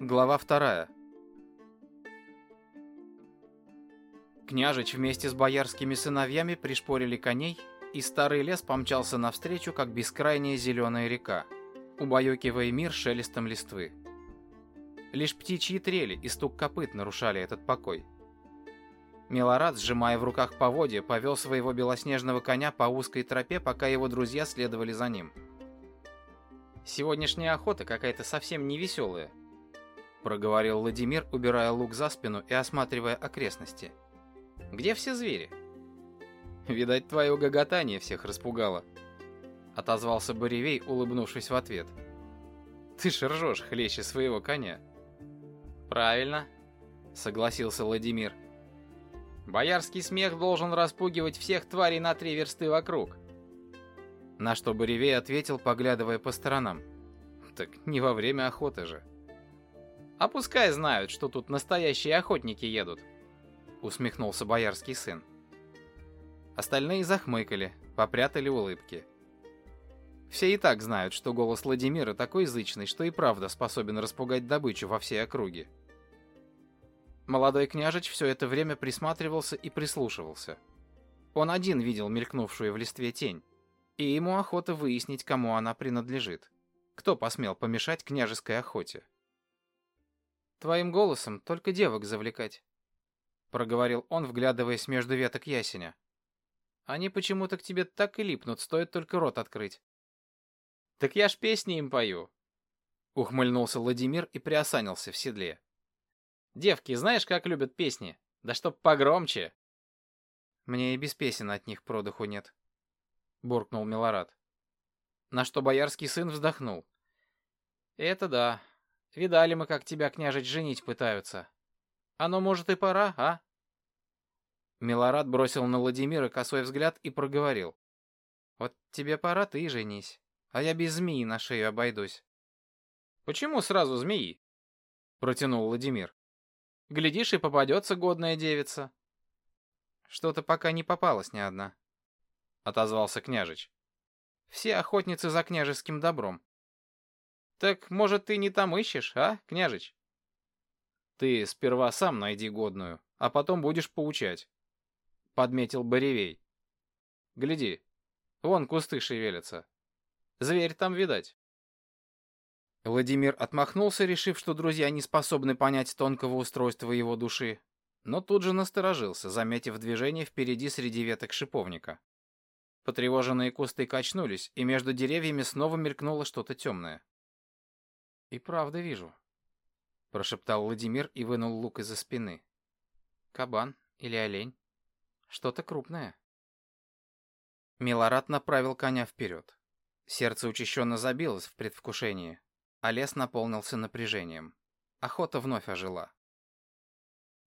Глава вторая. Княжич вместе с боярскими сыновьями пришпорили коней, и старый лес помчался навстречу, как бескрайняя зеленая река, убаюкивая мир шелестом листвы. Лишь птичьи трели и стук копыт нарушали этот покой. Милорад, сжимая в руках поводья, повел своего белоснежного коня по узкой тропе, пока его друзья следовали за ним. «Сегодняшняя охота какая-то совсем невеселая», — проговорил Владимир, убирая лук за спину и осматривая окрестности. «Где все звери?» «Видать, твое гоготание всех распугало», — отозвался Боревей, улыбнувшись в ответ. «Ты ж ржешь хлеще своего коня». «Правильно», — согласился Владимир. «Боярский смех должен распугивать всех тварей на три версты вокруг». На что Боревей ответил, поглядывая по сторонам. «Так не во время охоты же». «А пускай знают, что тут настоящие охотники едут», — усмехнулся боярский сын. Остальные захмыкали, попрятали улыбки. Все и так знают, что голос Владимира такой зычный, что и правда способен распугать добычу во всей округе. Молодой княжич все это время присматривался и прислушивался. Он один видел мелькнувшую в листве тень, и ему охота выяснить, кому она принадлежит. Кто посмел помешать княжеской охоте? «Твоим голосом только девок завлекать», — проговорил он, вглядываясь между веток ясеня. «Они почему-то к тебе так и липнут, стоит только рот открыть». «Так я ж песни им пою», — ухмыльнулся Владимир и приосанился в седле. Девки, знаешь, как любят песни? Да чтоб погромче. Мне и без песен от них продыху нет, буркнул Милорад. На что боярский сын вздохнул. Это да. Видали мы, как тебя княжить женить пытаются. Оно, может, и пора, а? Милорад бросил на Владимира косой взгляд и проговорил. Вот тебе пора, ты и женись. А я без змеи на шею обойдусь. Почему сразу змеи? Протянул Владимир. Глядишь, и попадется годная девица. Что-то пока не попалась ни одна, отозвался княжич. Все охотницы за княжеским добром. Так, может, ты не там ищешь, а, княжич? Ты сперва сам найди годную, а потом будешь поучать, подметил Боревей. Гляди, вон кусты шевелятся. Зверь там видать. Владимир отмахнулся, решив, что друзья не способны понять тонкого устройства его души, но тут же насторожился, заметив движение впереди среди веток шиповника. Потревоженные кусты качнулись, и между деревьями снова мелькнуло что-то темное. «И правда вижу», — прошептал Владимир и вынул лук из-за спины. «Кабан или олень? Что-то крупное». Милорад направил коня вперед. Сердце учащенно забилось в предвкушении а лес наполнился напряжением. Охота вновь ожила.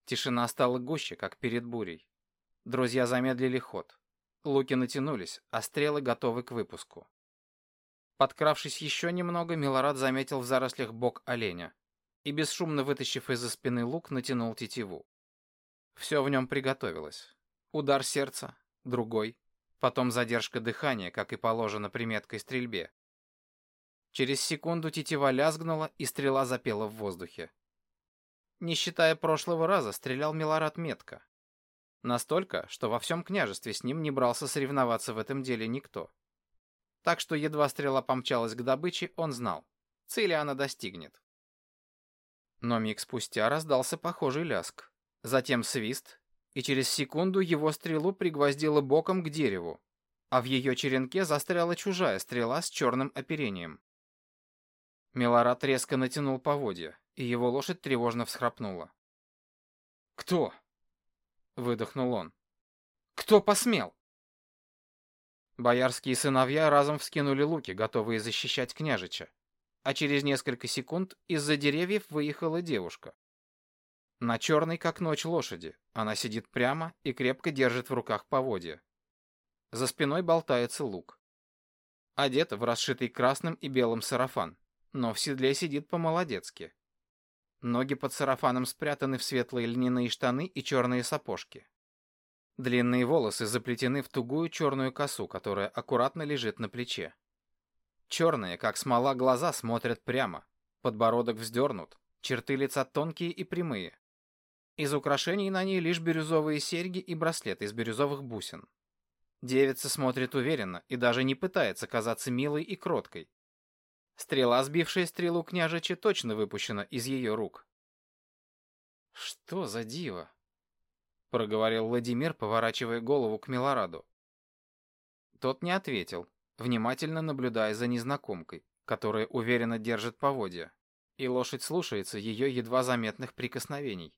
Тишина стала гуще, как перед бурей. Друзья замедлили ход. Луки натянулись, а стрелы готовы к выпуску. Подкравшись еще немного, Милорад заметил в зарослях бок оленя и, бесшумно вытащив из-за спины лук, натянул тетиву. Все в нем приготовилось. Удар сердца, другой, потом задержка дыхания, как и положено при меткой стрельбе, Через секунду тетива лязгнула, и стрела запела в воздухе. Не считая прошлого раза, стрелял Милорад метко. Настолько, что во всем княжестве с ним не брался соревноваться в этом деле никто. Так что едва стрела помчалась к добыче, он знал. Цели она достигнет. Но миг спустя раздался похожий ляск. Затем свист, и через секунду его стрелу пригвоздило боком к дереву, а в ее черенке застряла чужая стрела с черным оперением. Милорад резко натянул поводья, и его лошадь тревожно всхрапнула. «Кто?» — выдохнул он. «Кто посмел?» Боярские сыновья разом вскинули луки, готовые защищать княжича, а через несколько секунд из-за деревьев выехала девушка. На черной, как ночь, лошади. Она сидит прямо и крепко держит в руках поводья. За спиной болтается лук. Одета в расшитый красным и белым сарафан но в седле сидит по-молодецки. Ноги под сарафаном спрятаны в светлые льняные штаны и черные сапожки. Длинные волосы заплетены в тугую черную косу, которая аккуратно лежит на плече. Черные, как смола, глаза смотрят прямо, подбородок вздернут, Черты лица тонкие и прямые. Из украшений на ней лишь бирюзовые серьги и браслет из бирюзовых бусин. Девица смотрит уверенно и даже не пытается казаться милой и кроткой. Стрела, сбившая стрелу княжича, точно выпущена из ее рук. «Что за диво?» — проговорил Владимир, поворачивая голову к Милораду. Тот не ответил, внимательно наблюдая за незнакомкой, которая уверенно держит поводья, и лошадь слушается ее едва заметных прикосновений.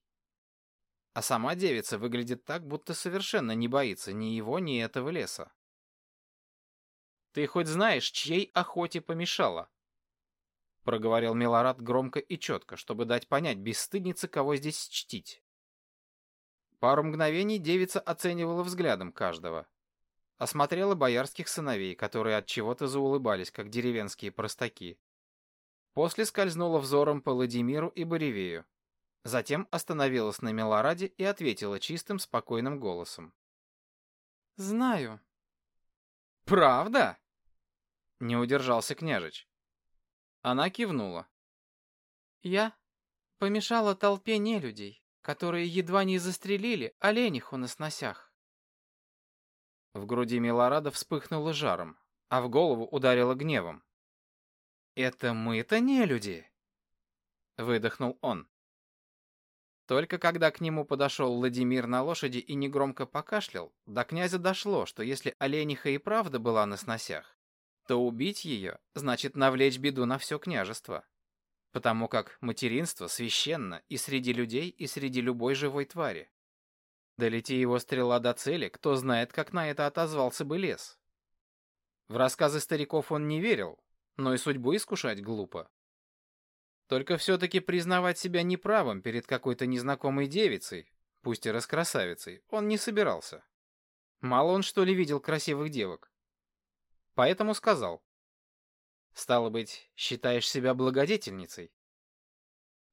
А сама девица выглядит так, будто совершенно не боится ни его, ни этого леса. «Ты хоть знаешь, чьей охоте помешала?» Проговорил Милорад громко и четко, чтобы дать понять бесстыднице, кого здесь чтить. Пару мгновений девица оценивала взглядом каждого. Осмотрела боярских сыновей, которые от чего-то заулыбались, как деревенские простаки. После скользнула взором по Владимиру и Боревею, Затем остановилась на Милораде и ответила чистым, спокойным голосом. «Знаю». «Правда?» Не удержался княжич. Она кивнула. «Я помешала толпе нелюдей, которые едва не застрелили олениху на сносях». В груди Милорада вспыхнуло жаром, а в голову ударило гневом. «Это мы-то не люди!» Выдохнул он. Только когда к нему подошел Владимир на лошади и негромко покашлял, до князя дошло, что если олениха и правда была на сносях, то убить ее значит навлечь беду на все княжество. Потому как материнство священно и среди людей, и среди любой живой твари. Долети его стрела до цели, кто знает, как на это отозвался бы лес. В рассказы стариков он не верил, но и судьбу искушать глупо. Только все-таки признавать себя неправым перед какой-то незнакомой девицей, пусть и раскрасавицей, он не собирался. Мало он, что ли, видел красивых девок. Поэтому сказал. «Стало быть, считаешь себя благодетельницей?»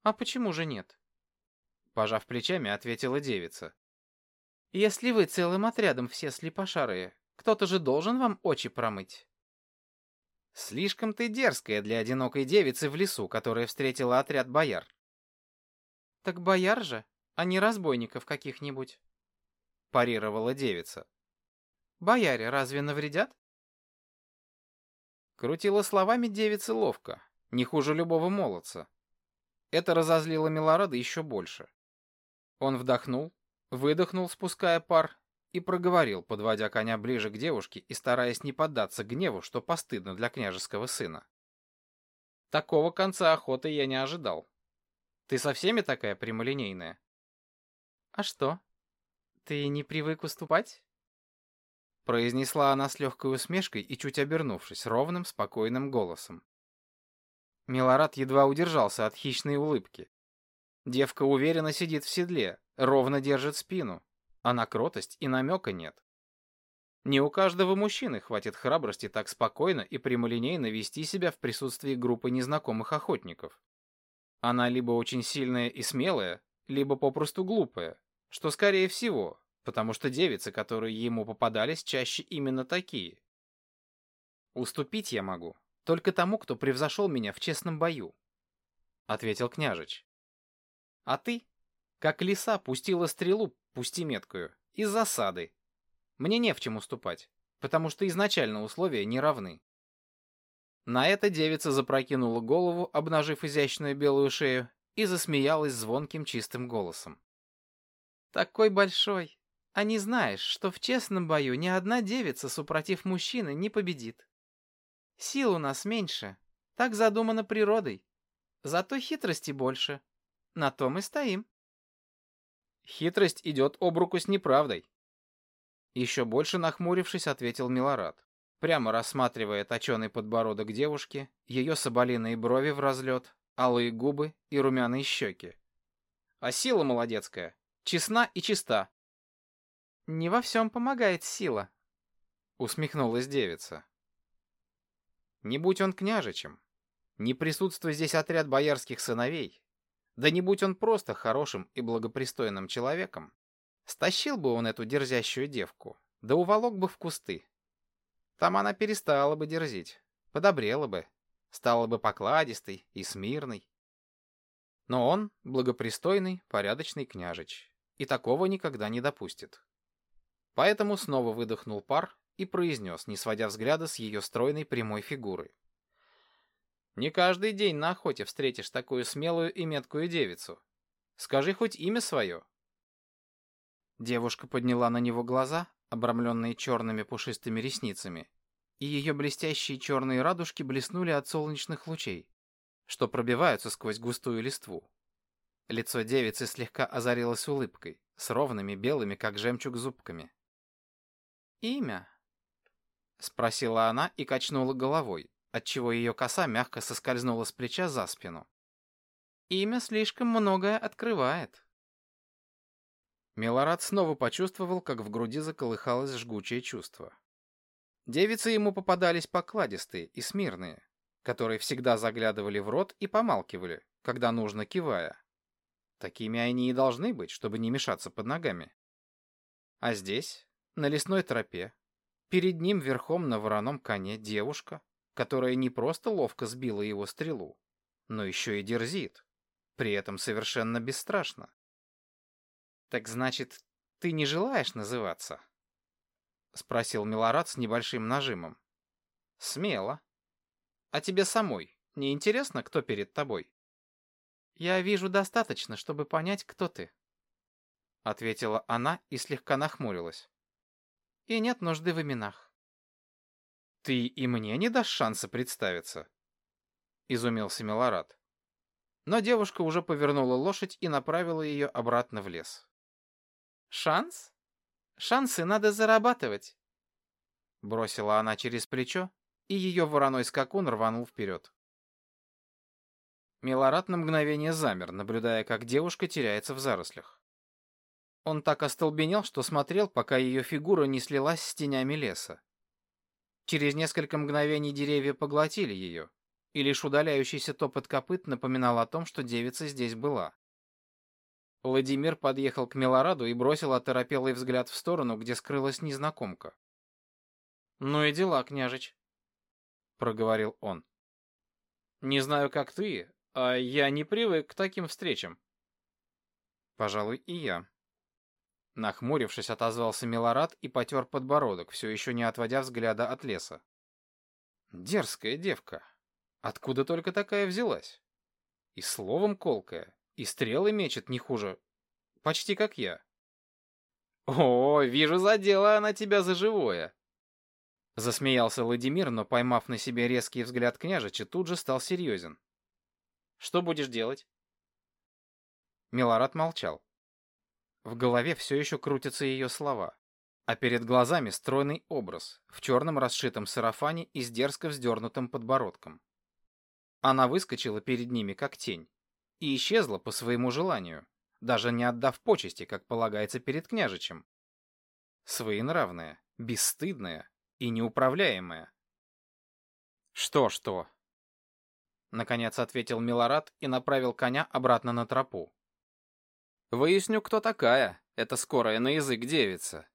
«А почему же нет?» Пожав плечами, ответила девица. «Если вы целым отрядом все слепошарые, кто-то же должен вам очи промыть». Слишком ты дерзкая для одинокой девицы в лесу, которая встретила отряд бояр. Так бояр же, а не разбойников каких-нибудь. Парировала девица. Бояре разве навредят? Крутила словами девица ловко, не хуже любого молодца. Это разозлило Милорада еще больше. Он вдохнул, выдохнул, спуская пар, и проговорил, подводя коня ближе к девушке и стараясь не поддаться гневу, что постыдно для княжеского сына. Такого конца охоты я не ожидал. Ты со всеми такая прямолинейная? А что? Ты не привык уступать? Произнесла она с легкой усмешкой и чуть обернувшись, ровным, спокойным голосом. Милорад едва удержался от хищной улыбки. Девка уверенно сидит в седле, ровно держит спину, а на кротость и намека нет. Не у каждого мужчины хватит храбрости так спокойно и прямолинейно вести себя в присутствии группы незнакомых охотников. Она либо очень сильная и смелая, либо попросту глупая, что скорее всего, потому что девицы, которые ему попадались, чаще именно такие. «Уступить я могу, только тому, кто превзошел меня в честном бою», — ответил княжич. «А ты, как лиса, пустила стрелу пусти меткую, из засады. Мне не в чем уступать, потому что изначально условия не равны. На это девица запрокинула голову, обнажив изящную белую шею, и засмеялась звонким чистым голосом. «Такой большой, а не знаешь, что в честном бою ни одна девица, супротив мужчины, не победит. Сил у нас меньше, так задумано природой, зато хитрости больше. На том и стоим». Хитрость идет об руку с неправдой. Еще больше нахмурившись, ответил Милорад, прямо рассматривая точеный подбородок девушки, ее соболиные брови в разлет, алые губы и румяные щеки. А сила молодецкая, честна и чиста. Не во всем помогает сила, усмехнулась девица. Не будь он княжичем, не присутствуя здесь отряд боярских сыновей, да не будь он просто хорошим и благопристойным человеком, стащил бы он эту дерзящую девку, да уволок бы в кусты. Там она перестала бы дерзить, подобрела бы, стала бы покладистой и смирной. Но он благопристойный, порядочный княжич, и такого никогда не допустит. Поэтому снова выдохнул пар и произнес, не сводя взгляда с ее стройной прямой фигуры. «Не каждый день на охоте встретишь такую смелую и меткую девицу. Скажи хоть имя свое». Девушка подняла на него глаза, обрамленные черными пушистыми ресницами, и ее блестящие черные радужки блеснули от солнечных лучей, что пробиваются сквозь густую листву. Лицо девицы слегка озарилось улыбкой, с ровными белыми, как жемчуг, зубками. «Имя?» — спросила она и качнула головой, отчего ее коса мягко соскользнула с плеча за спину. «Имя слишком многое открывает». Милорад снова почувствовал, как в груди заколыхалось жгучее чувство. Девицы ему попадались покладистые и смирные, которые всегда заглядывали в рот и помалкивали, когда нужно кивая. Такими они и должны быть, чтобы не мешаться под ногами. А здесь, на лесной тропе, перед ним верхом на вороном коне девушка, которая не просто ловко сбила его стрелу, но еще и дерзит, при этом совершенно бесстрашно. «Так значит, ты не желаешь называться?» — спросил Милорад с небольшим нажимом. «Смело. А тебе самой не интересно, кто перед тобой?» «Я вижу достаточно, чтобы понять, кто ты», — ответила она и слегка нахмурилась. «И нет нужды в именах». «Ты и мне не дашь шанса представиться?» — изумился Милорад. Но девушка уже повернула лошадь и направила ее обратно в лес. «Шанс? Шансы надо зарабатывать!» Бросила она через плечо, и ее вороной скакун рванул вперед. Милорад на мгновение замер, наблюдая, как девушка теряется в зарослях. Он так остолбенел, что смотрел, пока ее фигура не слилась с тенями леса. Через несколько мгновений деревья поглотили ее, и лишь удаляющийся топот копыт напоминал о том, что девица здесь была. Владимир подъехал к Милораду и бросил оторопелый взгляд в сторону, где скрылась незнакомка. «Ну и дела, княжич», — проговорил он. «Не знаю, как ты, а я не привык к таким встречам». «Пожалуй, и я». Нахмурившись, отозвался Милорад и потер подбородок, все еще не отводя взгляда от леса. «Дерзкая девка. Откуда только такая взялась? И словом колкая, и стрелы мечет не хуже. Почти как я. О, вижу, задела она тебя за живое. Засмеялся Владимир, но, поймав на себе резкий взгляд княжича, тут же стал серьезен. Что будешь делать? Милорад молчал. В голове все еще крутятся ее слова, а перед глазами стройный образ в черном расшитом сарафане и с дерзко вздернутым подбородком. Она выскочила перед ними, как тень, и исчезла по своему желанию, даже не отдав почести, как полагается перед княжичем. Своенравная, бесстыдная и неуправляемая. «Что-что?» Наконец ответил Милорад и направил коня обратно на тропу. «Выясню, кто такая, эта скорая на язык девица,